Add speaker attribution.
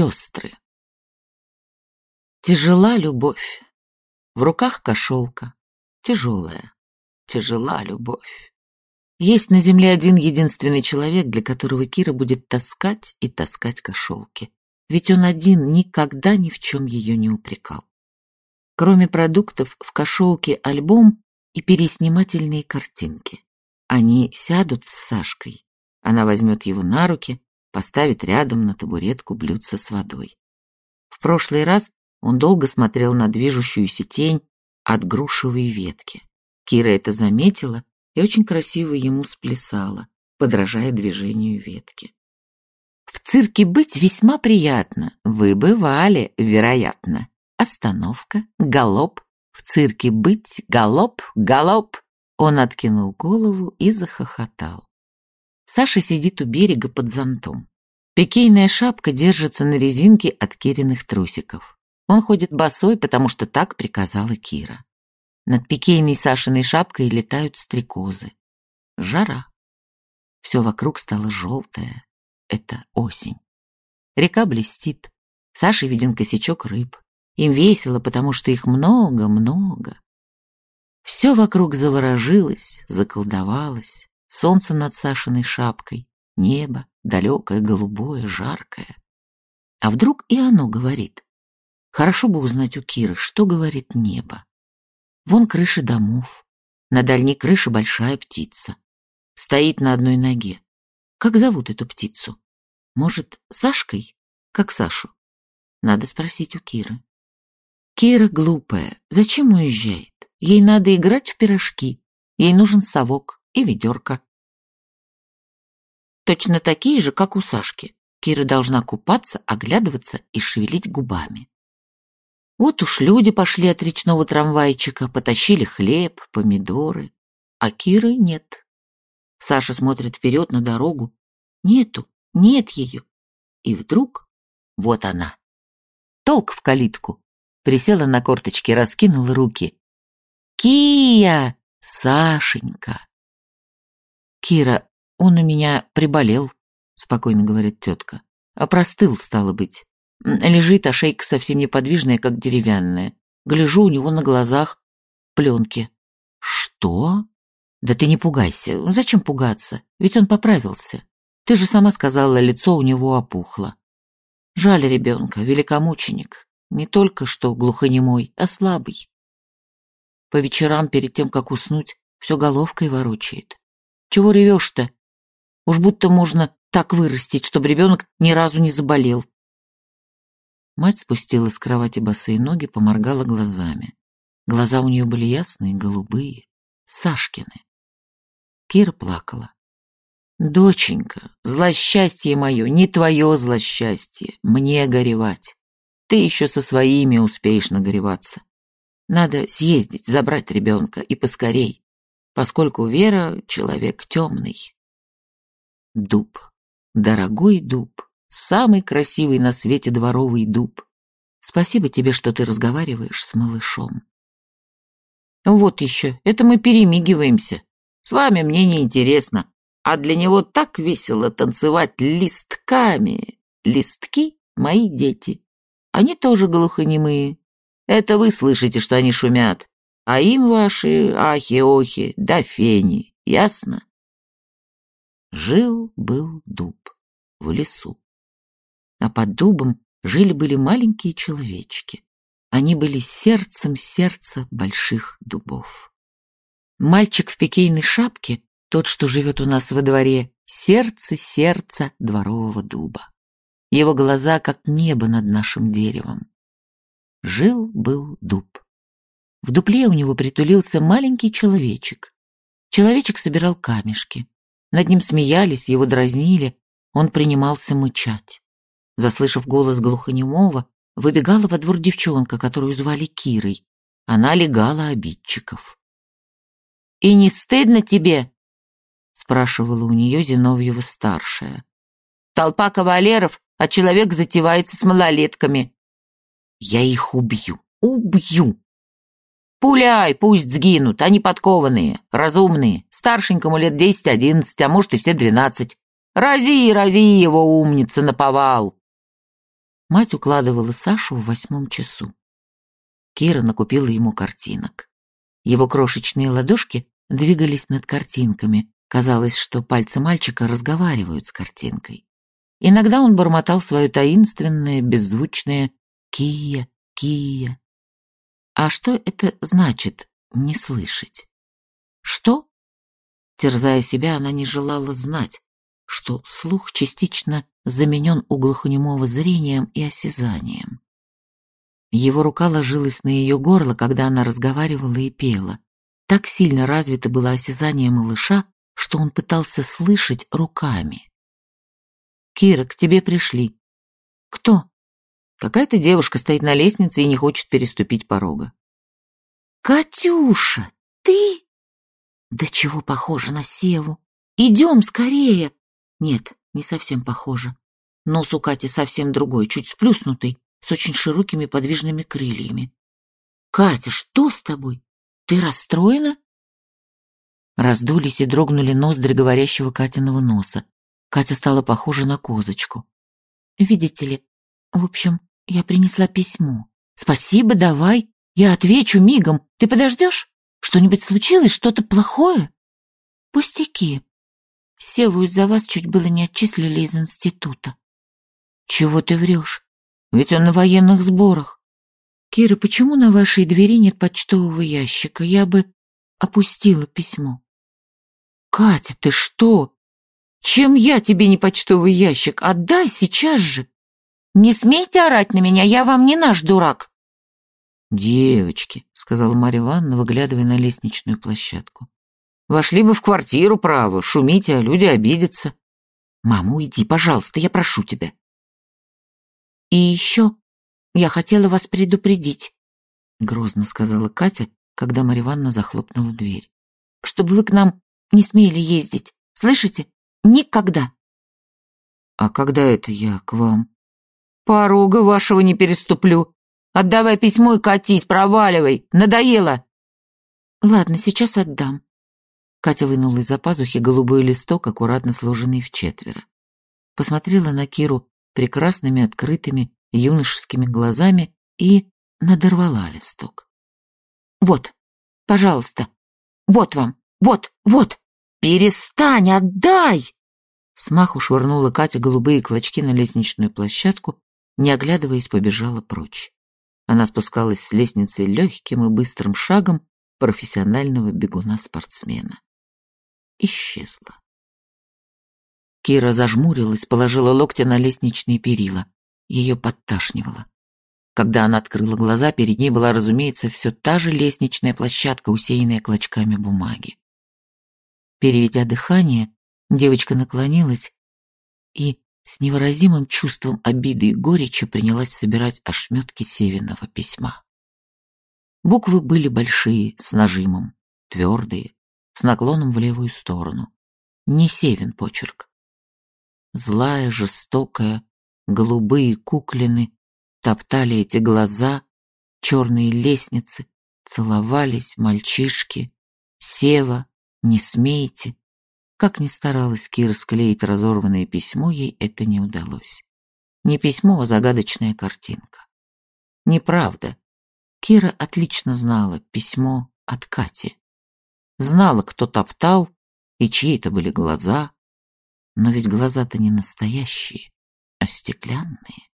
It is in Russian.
Speaker 1: Сестры. Тяжела любовь. В руках кошелка. Тяжелая. Тяжела любовь. Есть на земле один единственный человек, для которого Кира будет таскать и таскать кошелки. Ведь он один никогда ни в чем ее не упрекал. Кроме продуктов, в кошелке альбом и переснимательные картинки. Они сядут с Сашкой. Она возьмет его на руки, поставит рядом на табуретку блюдце с водой. В прошлый раз он долго смотрел на движущуюся тень от грушевой ветки. Кира это заметила и очень красиво ему сплясала, подражая движению ветки. В цирке быть весьма приятно. Вы бывали, вероятно. Остановка, галоп. В цирке быть, галоп, галоп. Он откинул голову и захохотал. Саша сидит у берега под зонтом. Пикейная шапка держится на резинке от Кириных трусиков. Он ходит босой, потому что так приказала Кира. Над пикейной Сашиной шапкой летают стрекозы. Жара. Все вокруг стало желтое. Это осень. Река блестит. Саше виден косячок рыб. Им весело, потому что их много-много. Все вокруг заворожилось, заколдовалось. Солнце над Сашиной шапкой, небо, далекое, голубое, жаркое. А вдруг и оно говорит? Хорошо бы узнать у Киры, что говорит небо. Вон крыши домов. На дальней крыше большая птица. Стоит на одной ноге. Как зовут эту птицу? Может, Сашкой? Как Сашу? Надо спросить у Киры. Кира глупая. Зачем уезжает? Ей надо играть в пирожки. Ей нужен совок и ведерко. Точно такие же, как у Сашки. Кира должна купаться, оглядываться и шевелить губами. Вот уж люди пошли от речного трамвайчика, потащили хлеб, помидоры. А Киры нет. Саша смотрит вперед на дорогу. Нету, нет ее. И вдруг вот она. Толк в калитку. Присела на корточки, раскинула руки. «Кия! Сашенька!» «Кира, он у меня приболел», — спокойно говорит тетка. «А простыл, стало быть. Лежит, а шейка совсем неподвижная, как деревянная. Гляжу у него на глазах пленки». «Что?» «Да ты не пугайся. Зачем пугаться? Ведь он поправился. Ты же сама сказала, лицо у него опухло. Жаль ребенка, великомученик. Не только что глухонемой, а слабый. По вечерам, перед тем, как уснуть, все головкой ворочает. Чего ревешь-то? Уж будто можно так вырастить, чтобы ребенок ни разу не заболел. Мать спустила с кровати босые ноги, поморгала глазами. Глаза у нее были ясные, голубые, Сашкины. Кира плакала. «Доченька, злосчастье мое, не твое злосчастье, мне горевать. Ты еще со своими успеешь нагореваться. Надо съездить, забрать ребенка, и поскорей, поскольку Вера — человек темный. Дуб. Дорогой дуб. Самый красивый на свете дворовый дуб. Спасибо тебе, что ты разговариваешь с малышом. Вот еще, это мы перемигиваемся. С вами мне не интересно, а для него так весело танцевать листками. Листки — мои дети. Они тоже глухонемые. Это вы слышите, что они шумят, а им ваши ахи-охи да фени, ясно? Жил-был дуб в лесу. А под дубом жили-были маленькие человечки. Они были сердцем сердца больших дубов. Мальчик в пикейной шапке, тот, что живет у нас во дворе, сердце сердца дворового дуба. Его глаза, как небо над нашим деревом. Жил-был дуб. В дупле у него притулился маленький человечек. Человечек собирал камешки. Над ним смеялись, его дразнили. Он принимался мычать. Заслышав голос глухонемого, выбегала во двор девчонка, которую звали Кирой. Она легала обидчиков. «И не стыдно тебе?» — спрашивала у нее Зиновьева-старшая. «Толпа кавалеров, а человек затевается с малолетками. Я их убью, убью. Пуляй, пусть сгинут, они подкованные, разумные. Старшенькому лет десять-одиннадцать, а может и все двенадцать. Рази, рази его, умница, наповал. Мать укладывала Сашу в восьмом часу. Кира накупила ему картинок. Его крошечные ладошки двигались над картинками. Казалось, что пальцы мальчика разговаривают с картинкой. Иногда он бормотал свое таинственное, беззвучное «Кия, Кия». А что это значит «не слышать»? Что? Терзая себя, она не желала знать, что слух частично заменен у глухонемого зрением и осязанием. Его рука ложилась на ее горло, когда она разговаривала и пела. Так сильно развито было осязание малыша, что он пытался слышать руками. «Кира, к тебе пришли». «Кто?» «Какая-то девушка стоит на лестнице и не хочет переступить порога». «Катюша, ты?» «Да чего похоже на Севу? Идем скорее!» «Нет, не совсем похоже. Нос у Кати совсем другой, чуть сплюснутый, с очень широкими подвижными крыльями. «Катя, что с тобой? Ты расстроена?» Раздулись и дрогнули ноздри говорящего Катиного носа. Катя стала похожа на козочку. «Видите ли, в общем, я принесла письмо. Спасибо, давай. Я отвечу мигом. Ты подождешь? Что-нибудь случилось? Что-то плохое?» «Пустяки. Севу из-за вас чуть было не отчислили из института». «Чего ты врешь? Ведь он на военных сборах. Кира, почему на вашей двери нет почтового ящика? Я бы опустила письмо. Катя, ты что? Чем я тебе не почтовый ящик? Отдай сейчас же. Не смейте орать на меня, я вам не наш дурак. Девочки, сказала Марья Ивановна, выглядывая на лестничную площадку. Вошли бы в квартиру, право, шумите, а люди обидятся. Мама, уйди, пожалуйста, я прошу тебя. И еще я хотела вас предупредить, грозно сказала Катя, когда Марья Ивановна захлопнула дверь. Чтобы вы к нам не смели ездить. Слышите? Никогда. А когда это я к вам? Порога вашего не переступлю. Отдавай письмо и катись, проваливай. Надоело. Ладно, сейчас отдам. Катя вынула из-за пазухи голубой листок, аккуратно сложенный в четверо. Посмотрела на Киру прекрасными открытыми юношескими глазами и надорвала листок. «Вот, пожалуйста, вот вам, вот, вот, перестань, отдай!» Смаху швырнула Катя голубые клочки на лестничную площадку, не оглядываясь, побежала прочь. Она спускалась с лестницы легким и быстрым шагом профессионального бегуна-спортсмена. Исчезла. Кира зажмурилась, положила локти на лестничные перила. Ее подташнивало. Когда она открыла глаза, перед ней была, разумеется, все та же лестничная площадка, усеянная клочками бумаги. Переведя дыхание, девочка наклонилась и с невыразимым чувством обиды и горечи принялась собирать ошметки Севиного письма. Буквы были большие, с нажимом, твердые, с наклоном в левую сторону. Не Севин почерк. Злая, жестокая, голубые куклины топтали эти глаза, черные лестницы, целовались мальчишки. Сева, не смейте. Как ни старалась Кира склеить разорванное письмо, ей это не удалось. Не письмо, а загадочная картинка. Неправда. Кира отлично знала письмо от Кати. Знала, кто топтал и чьи это были глаза, но ведь глаза-то не настоящие, а стеклянные.